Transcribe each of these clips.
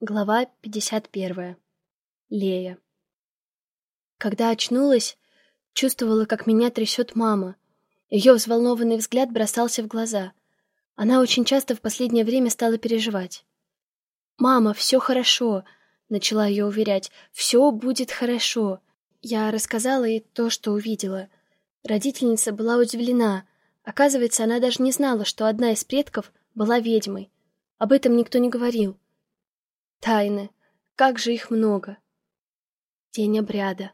Глава 51. Лея. Когда очнулась, чувствовала, как меня трясет мама. Ее взволнованный взгляд бросался в глаза. Она очень часто в последнее время стала переживать. «Мама, все хорошо», — начала ее уверять. «Все будет хорошо». Я рассказала ей то, что увидела. Родительница была удивлена. Оказывается, она даже не знала, что одна из предков была ведьмой. Об этом никто не говорил. Тайны. Как же их много. День обряда.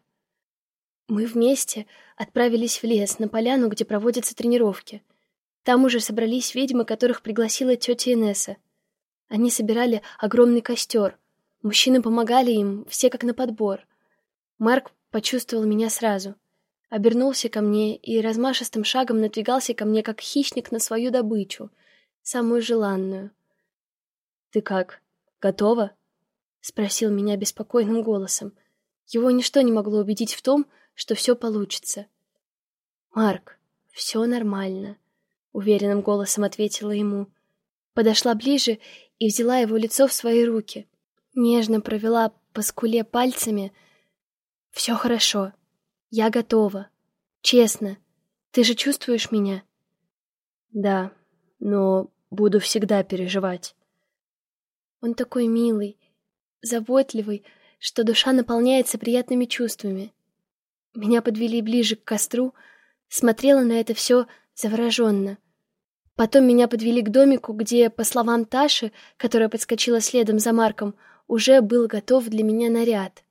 Мы вместе отправились в лес, на поляну, где проводятся тренировки. Там уже собрались ведьмы, которых пригласила тетя Инесса. Они собирали огромный костер. Мужчины помогали им, все как на подбор. Марк почувствовал меня сразу. Обернулся ко мне и размашистым шагом надвигался ко мне, как хищник на свою добычу, самую желанную. «Ты как?» «Готова?» — спросил меня беспокойным голосом. Его ничто не могло убедить в том, что все получится. «Марк, все нормально», — уверенным голосом ответила ему. Подошла ближе и взяла его лицо в свои руки. Нежно провела по скуле пальцами. «Все хорошо. Я готова. Честно. Ты же чувствуешь меня?» «Да, но буду всегда переживать». Он такой милый, заботливый, что душа наполняется приятными чувствами. Меня подвели ближе к костру, смотрела на это все завороженно. Потом меня подвели к домику, где, по словам Таши, которая подскочила следом за Марком, уже был готов для меня наряд.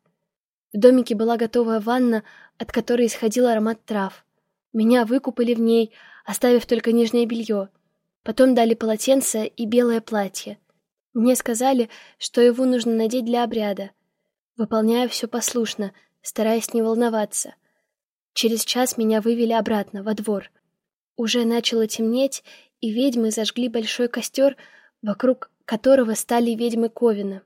В домике была готовая ванна, от которой исходил аромат трав. Меня выкупали в ней, оставив только нижнее белье. Потом дали полотенце и белое платье. Мне сказали, что его нужно надеть для обряда. Выполняю все послушно, стараясь не волноваться. Через час меня вывели обратно, во двор. Уже начало темнеть, и ведьмы зажгли большой костер, вокруг которого стали ведьмы Ковина.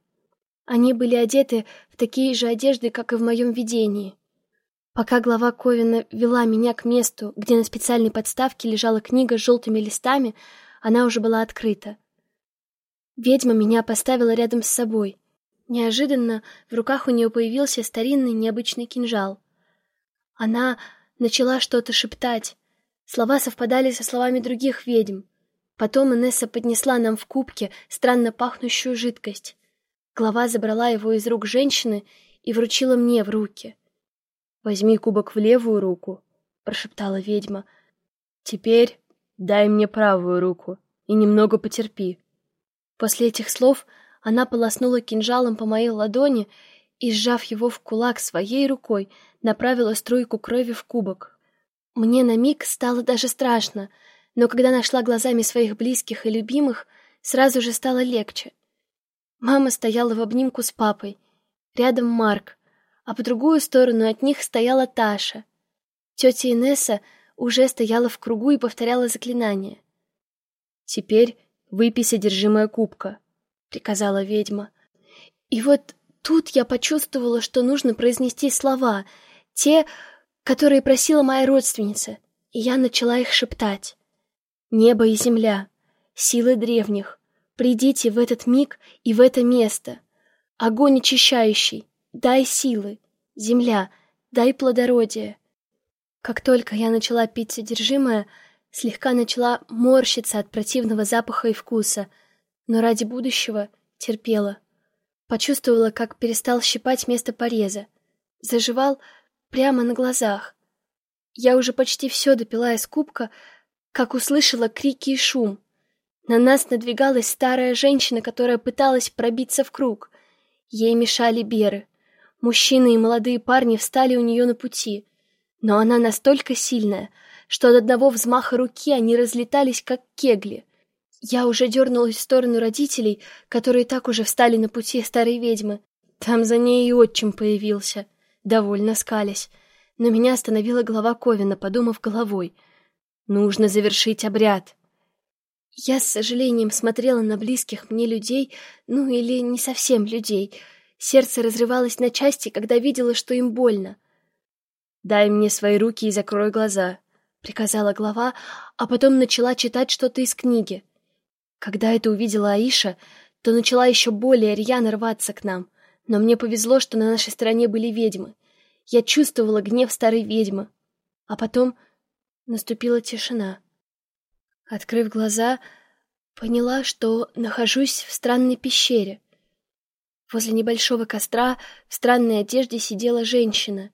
Они были одеты в такие же одежды, как и в моем видении. Пока глава Ковина вела меня к месту, где на специальной подставке лежала книга с желтыми листами, она уже была открыта. Ведьма меня поставила рядом с собой. Неожиданно в руках у нее появился старинный необычный кинжал. Она начала что-то шептать. Слова совпадали со словами других ведьм. Потом Инесса поднесла нам в кубке странно пахнущую жидкость. Глава забрала его из рук женщины и вручила мне в руки. «Возьми кубок в левую руку», — прошептала ведьма. «Теперь дай мне правую руку и немного потерпи». После этих слов она полоснула кинжалом по моей ладони и, сжав его в кулак своей рукой, направила струйку крови в кубок. Мне на миг стало даже страшно, но когда нашла глазами своих близких и любимых, сразу же стало легче. Мама стояла в обнимку с папой, рядом Марк, а по другую сторону от них стояла Таша. Тетя Инесса уже стояла в кругу и повторяла заклинание. «Теперь Выпей содержимое кубка», — приказала ведьма. И вот тут я почувствовала, что нужно произнести слова, те, которые просила моя родственница, и я начала их шептать. «Небо и земля, силы древних, придите в этот миг и в это место. Огонь очищающий, дай силы, земля, дай плодородие». Как только я начала пить содержимое, слегка начала морщиться от противного запаха и вкуса, но ради будущего терпела. Почувствовала, как перестал щипать место пореза. Заживал прямо на глазах. Я уже почти все допила из кубка, как услышала крики и шум. На нас надвигалась старая женщина, которая пыталась пробиться в круг. Ей мешали беры. Мужчины и молодые парни встали у нее на пути. Но она настолько сильная — что от одного взмаха руки они разлетались, как кегли. Я уже дернулась в сторону родителей, которые так уже встали на пути старой ведьмы. Там за ней и отчим появился, довольно скалясь. Но меня остановила глава Ковина, подумав головой. Нужно завершить обряд. Я с сожалением смотрела на близких мне людей, ну или не совсем людей. Сердце разрывалось на части, когда видела, что им больно. «Дай мне свои руки и закрой глаза», приказала глава, а потом начала читать что-то из книги. Когда это увидела Аиша, то начала еще более рьяно рваться к нам. Но мне повезло, что на нашей стороне были ведьмы. Я чувствовала гнев старой ведьмы. А потом наступила тишина. Открыв глаза, поняла, что нахожусь в странной пещере. Возле небольшого костра в странной одежде сидела женщина.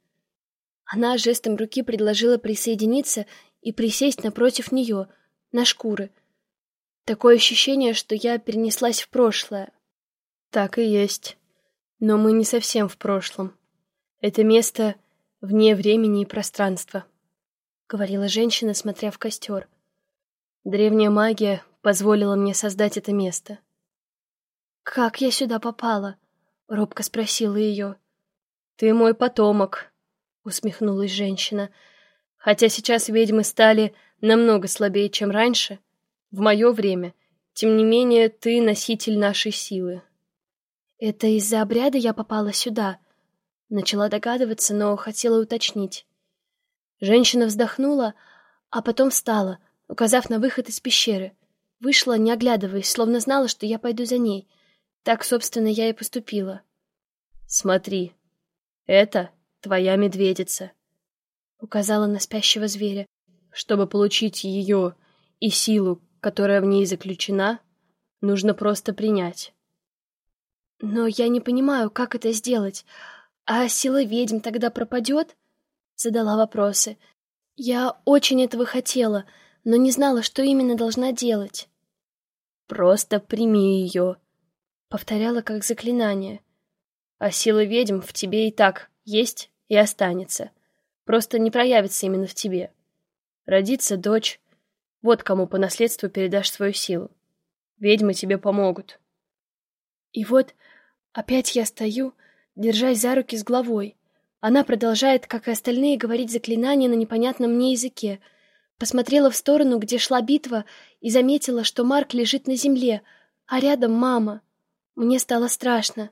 Она жестом руки предложила присоединиться и присесть напротив нее, на шкуры. Такое ощущение, что я перенеслась в прошлое. Так и есть. Но мы не совсем в прошлом. Это место вне времени и пространства, — говорила женщина, смотря в костер. Древняя магия позволила мне создать это место. «Как я сюда попала?» — робко спросила ее. «Ты мой потомок», — усмехнулась женщина. «Хотя сейчас ведьмы стали намного слабее, чем раньше, в мое время, тем не менее ты носитель нашей силы». «Это из-за обряда я попала сюда?» Начала догадываться, но хотела уточнить. Женщина вздохнула, а потом встала, указав на выход из пещеры. Вышла, не оглядываясь, словно знала, что я пойду за ней. Так, собственно, я и поступила. «Смотри, это твоя медведица», — указала на спящего зверя. «Чтобы получить ее и силу, которая в ней заключена, нужно просто принять». «Но я не понимаю, как это сделать. А сила ведьм тогда пропадет?» Задала вопросы. «Я очень этого хотела, но не знала, что именно должна делать». «Просто прими ее», — повторяла как заклинание. А сила ведьм в тебе и так есть и останется. Просто не проявится именно в тебе. Родится дочь. Вот кому по наследству передашь свою силу. Ведьмы тебе помогут. И вот опять я стою, держась за руки с головой. Она продолжает, как и остальные, говорить заклинания на непонятном мне языке. Посмотрела в сторону, где шла битва, и заметила, что Марк лежит на земле, а рядом мама. Мне стало страшно.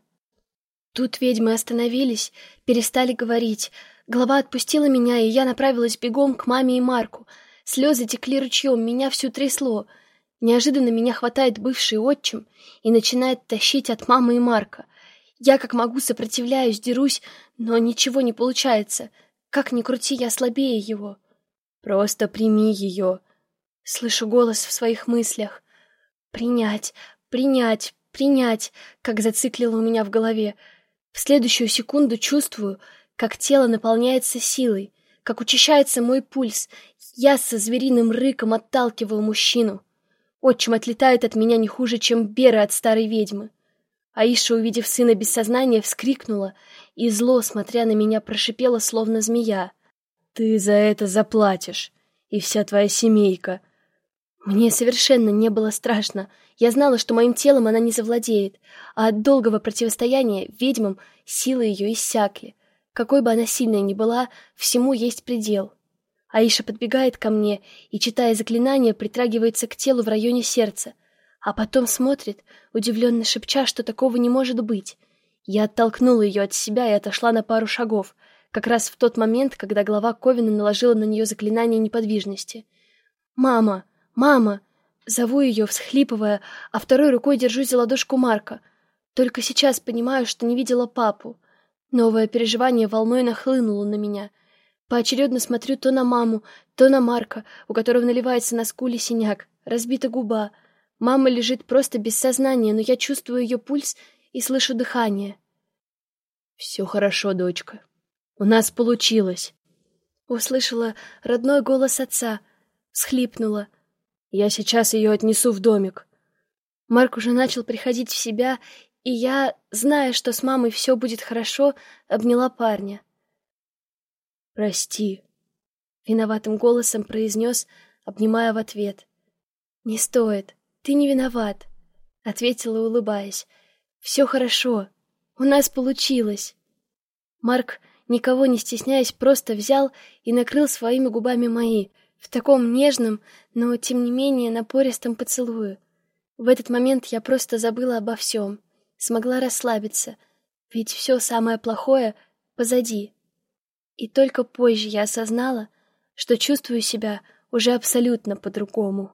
Тут ведьмы остановились, перестали говорить. Голова отпустила меня, и я направилась бегом к маме и Марку. Слезы текли ручьем, меня всю трясло. Неожиданно меня хватает бывший отчим и начинает тащить от мамы и Марка. Я как могу сопротивляюсь, дерусь, но ничего не получается. Как ни крути, я слабее его. Просто прими ее. Слышу голос в своих мыслях. Принять, принять, принять, как зациклило у меня в голове. В следующую секунду чувствую, как тело наполняется силой, как учащается мой пульс. Я со звериным рыком отталкиваю мужчину. Отчим отлетает от меня не хуже, чем Бера от старой ведьмы. Аиша, увидев сына без сознания, вскрикнула и зло, смотря на меня, прошипела, словно змея. «Ты за это заплатишь, и вся твоя семейка!» Мне совершенно не было страшно. Я знала, что моим телом она не завладеет, а от долгого противостояния ведьмам силы ее иссякли. Какой бы она сильной ни была, всему есть предел. Аиша подбегает ко мне и, читая заклинание, притрагивается к телу в районе сердца, а потом смотрит, удивленно шепча, что такого не может быть. Я оттолкнула ее от себя и отошла на пару шагов, как раз в тот момент, когда глава Ковина наложила на нее заклинание неподвижности. «Мама!» «Мама!» Зову ее, всхлипывая, а второй рукой держусь за ладошку Марка. Только сейчас понимаю, что не видела папу. Новое переживание волной нахлынуло на меня. Поочередно смотрю то на маму, то на Марка, у которого наливается на скуле синяк, разбита губа. Мама лежит просто без сознания, но я чувствую ее пульс и слышу дыхание. «Все хорошо, дочка. У нас получилось!» Услышала родной голос отца, схлипнула — я сейчас ее отнесу в домик. Марк уже начал приходить в себя, и я, зная, что с мамой все будет хорошо, обняла парня. «Прости», — виноватым голосом произнес, обнимая в ответ. «Не стоит, ты не виноват», — ответила, улыбаясь. «Все хорошо, у нас получилось». Марк, никого не стесняясь, просто взял и накрыл своими губами мои — в таком нежном, но, тем не менее, напористом поцелую. В этот момент я просто забыла обо всем, смогла расслабиться, ведь все самое плохое позади. И только позже я осознала, что чувствую себя уже абсолютно по-другому.